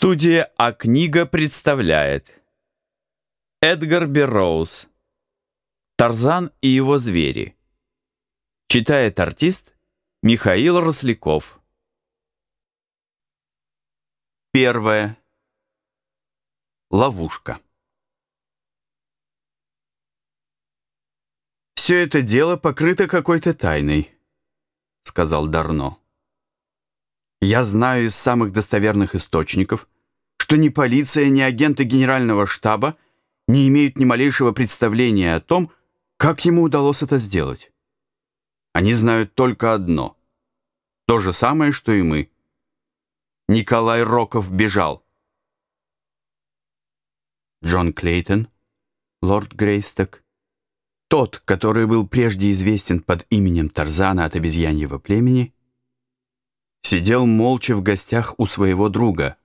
Студия «А книга» представляет Эдгар Берроуз «Тарзан и его звери» Читает артист Михаил Росляков. Первое. Ловушка. «Все это дело покрыто какой-то тайной», — сказал Дарно. Я знаю из самых достоверных источников, что ни полиция, ни агенты генерального штаба не имеют ни малейшего представления о том, как ему удалось это сделать. Они знают только одно. То же самое, что и мы. Николай Роков бежал. Джон Клейтон, лорд Грейсток, тот, который был прежде известен под именем Тарзана от обезьяньего племени, сидел молча в гостях у своего друга,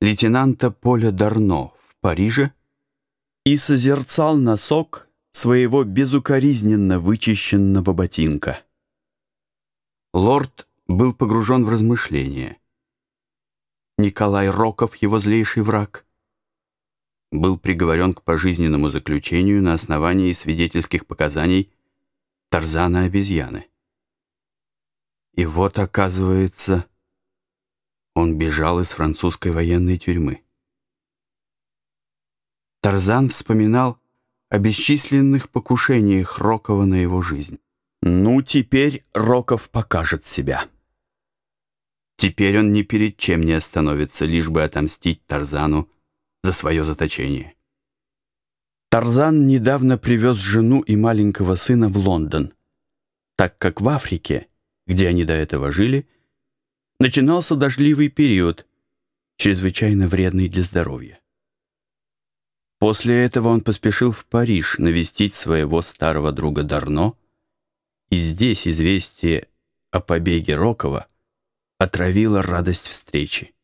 лейтенанта Поля Дарно в Париже, и созерцал носок своего безукоризненно вычищенного ботинка. Лорд был погружен в размышления. Николай Роков, его злейший враг, был приговорен к пожизненному заключению на основании свидетельских показаний Тарзана-обезьяны. И вот, оказывается, он бежал из французской военной тюрьмы. Тарзан вспоминал о бесчисленных покушениях Рокова на его жизнь. Ну, теперь Роков покажет себя. Теперь он ни перед чем не остановится, лишь бы отомстить Тарзану за свое заточение. Тарзан недавно привез жену и маленького сына в Лондон, так как в Африке где они до этого жили, начинался дождливый период, чрезвычайно вредный для здоровья. После этого он поспешил в Париж навестить своего старого друга Дарно, и здесь известие о побеге Рокова отравило радость встречи.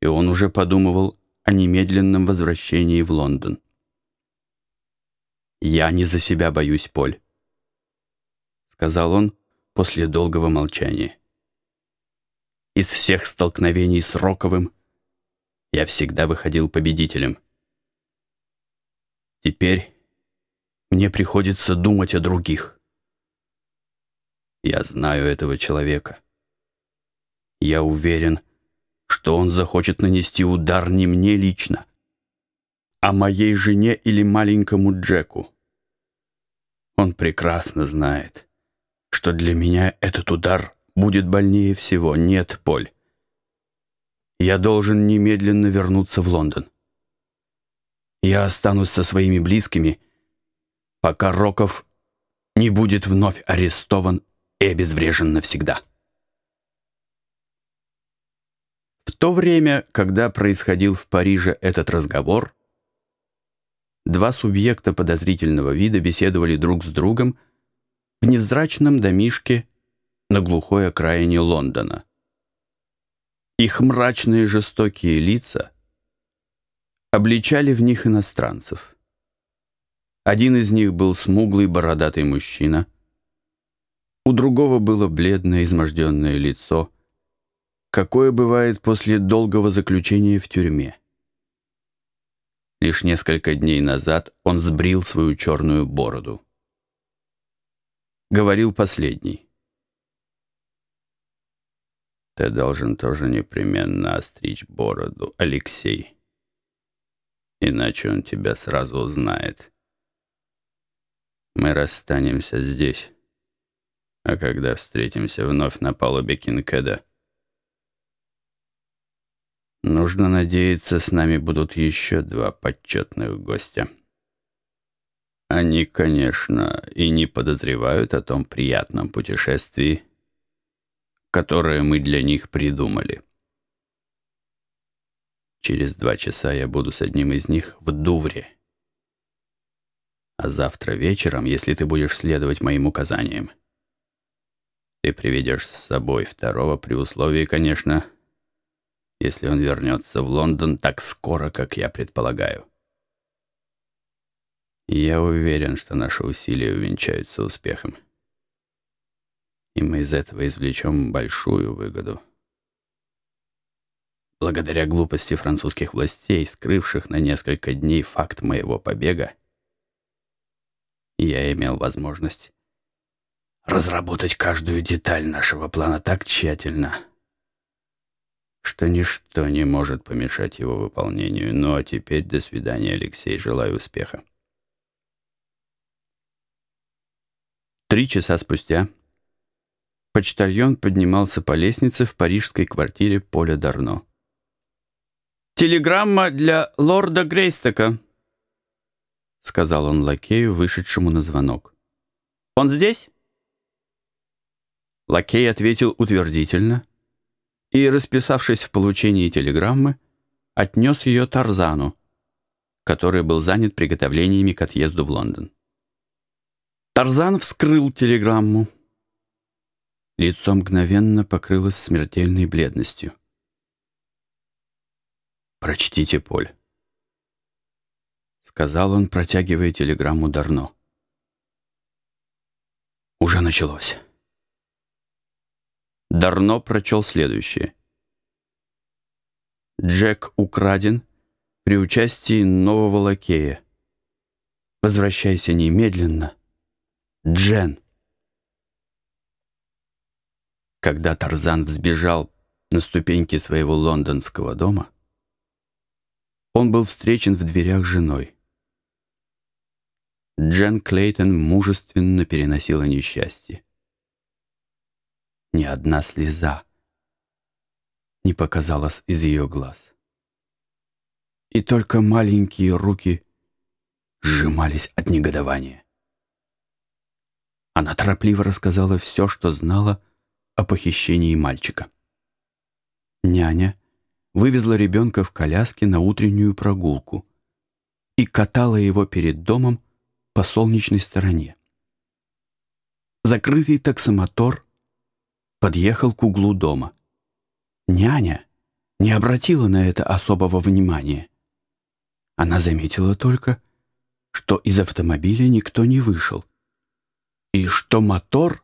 И он уже подумывал о немедленном возвращении в Лондон. «Я не за себя боюсь, Поль», — сказал он, после долгого молчания. Из всех столкновений с Роковым я всегда выходил победителем. Теперь мне приходится думать о других. Я знаю этого человека. Я уверен, что он захочет нанести удар не мне лично, а моей жене или маленькому Джеку. Он прекрасно знает, что для меня этот удар будет больнее всего. Нет, Поль. Я должен немедленно вернуться в Лондон. Я останусь со своими близкими, пока Роков не будет вновь арестован и обезврежен навсегда. В то время, когда происходил в Париже этот разговор, два субъекта подозрительного вида беседовали друг с другом в невзрачном домишке на глухой окраине Лондона. Их мрачные жестокие лица обличали в них иностранцев. Один из них был смуглый бородатый мужчина, у другого было бледное изможденное лицо, какое бывает после долгого заключения в тюрьме. Лишь несколько дней назад он сбрил свою черную бороду говорил последний. Ты должен тоже непременно остричь бороду, Алексей. Иначе он тебя сразу узнает. Мы расстанемся здесь. А когда встретимся вновь на палубе Кинкеда, нужно надеяться, с нами будут еще два почетных гостя. Они, конечно, и не подозревают о том приятном путешествии, которое мы для них придумали. Через два часа я буду с одним из них в Дувре. А завтра вечером, если ты будешь следовать моим указаниям, ты приведешь с собой второго при условии, конечно, если он вернется в Лондон так скоро, как я предполагаю. Я уверен, что наши усилия увенчаются успехом. И мы из этого извлечем большую выгоду. благодаря глупости французских властей, скрывших на несколько дней факт моего побега, я имел возможность разработать каждую деталь нашего плана так тщательно, что ничто не может помешать его выполнению. Ну а теперь до свидания, Алексей. Желаю успеха. Три часа спустя почтальон поднимался по лестнице в парижской квартире Поля Дарно. «Телеграмма для лорда Грейстока», — сказал он лакею, вышедшему на звонок. «Он здесь?» Лакей ответил утвердительно и, расписавшись в получении телеграммы, отнес ее Тарзану, который был занят приготовлениями к отъезду в Лондон. Тарзан вскрыл телеграмму. Лицо мгновенно покрылось смертельной бледностью. «Прочтите, Поль», — сказал он, протягивая телеграмму Дарно. «Уже началось». Дарно прочел следующее. Джек украден при участии нового лакея. Возвращайся немедленно. Джен. Когда Тарзан взбежал на ступеньки своего лондонского дома, он был встречен в дверях женой. Джен Клейтон мужественно переносила несчастье ни одна слеза не показалась из ее глаз. И только маленькие руки сжимались от негодования. Она торопливо рассказала все, что знала о похищении мальчика. Няня вывезла ребенка в коляске на утреннюю прогулку и катала его перед домом по солнечной стороне. Закрытый таксомотор подъехал к углу дома. Няня не обратила на это особого внимания. Она заметила только, что из автомобиля никто не вышел, и что мотор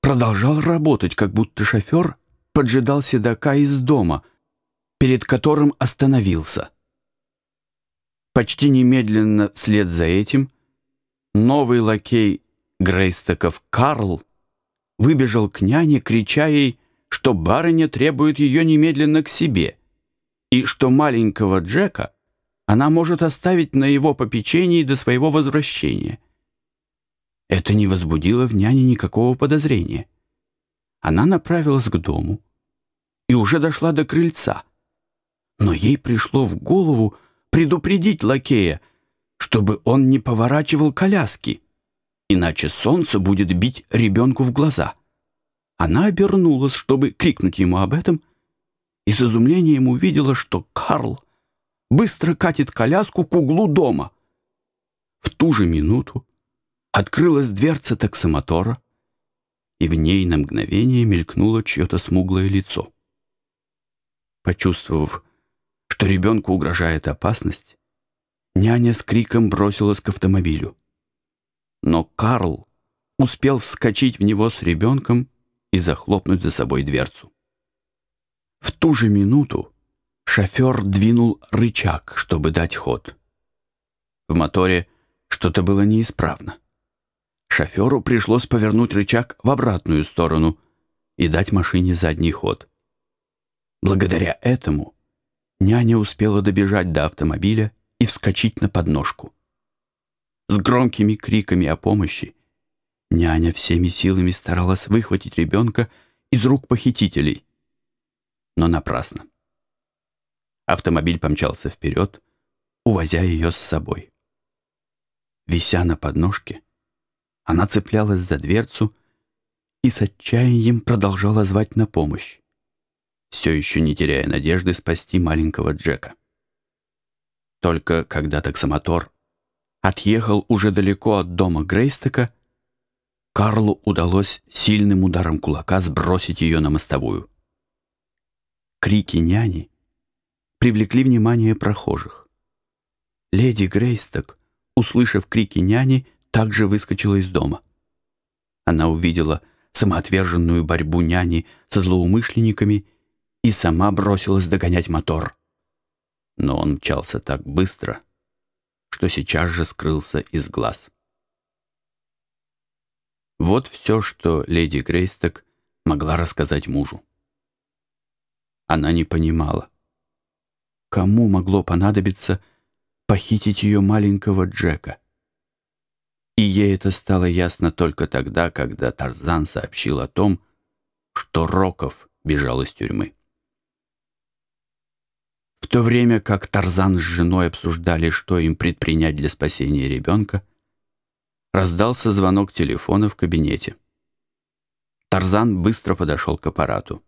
продолжал работать, как будто шофер поджидал седока из дома, перед которым остановился. Почти немедленно вслед за этим новый лакей Грейстоков Карл выбежал к няне, крича ей, что барыня требует ее немедленно к себе, и что маленького Джека она может оставить на его попечении до своего возвращения. Это не возбудило в няне никакого подозрения. Она направилась к дому и уже дошла до крыльца, но ей пришло в голову предупредить лакея, чтобы он не поворачивал коляски иначе солнце будет бить ребенку в глаза. Она обернулась, чтобы крикнуть ему об этом, и с изумлением увидела, что Карл быстро катит коляску к углу дома. В ту же минуту открылась дверца таксомотора, и в ней на мгновение мелькнуло чье-то смуглое лицо. Почувствовав, что ребенку угрожает опасность, няня с криком бросилась к автомобилю но Карл успел вскочить в него с ребенком и захлопнуть за собой дверцу. В ту же минуту шофер двинул рычаг, чтобы дать ход. В моторе что-то было неисправно. Шоферу пришлось повернуть рычаг в обратную сторону и дать машине задний ход. Благодаря этому няня успела добежать до автомобиля и вскочить на подножку с громкими криками о помощи. Няня всеми силами старалась выхватить ребенка из рук похитителей, но напрасно. Автомобиль помчался вперед, увозя ее с собой. Вися на подножке, она цеплялась за дверцу и с отчаянием продолжала звать на помощь, все еще не теряя надежды спасти маленького Джека. Только когда таксомотор отъехал уже далеко от дома Грейстека, Карлу удалось сильным ударом кулака сбросить ее на мостовую. Крики няни привлекли внимание прохожих. Леди Грейсток, услышав крики няни, также выскочила из дома. Она увидела самоотверженную борьбу няни со злоумышленниками и сама бросилась догонять мотор. Но он мчался так быстро, что сейчас же скрылся из глаз. Вот все, что леди Грейсток могла рассказать мужу. Она не понимала, кому могло понадобиться похитить ее маленького Джека. И ей это стало ясно только тогда, когда Тарзан сообщил о том, что Роков бежал из тюрьмы. В то время как Тарзан с женой обсуждали, что им предпринять для спасения ребенка, раздался звонок телефона в кабинете. Тарзан быстро подошел к аппарату.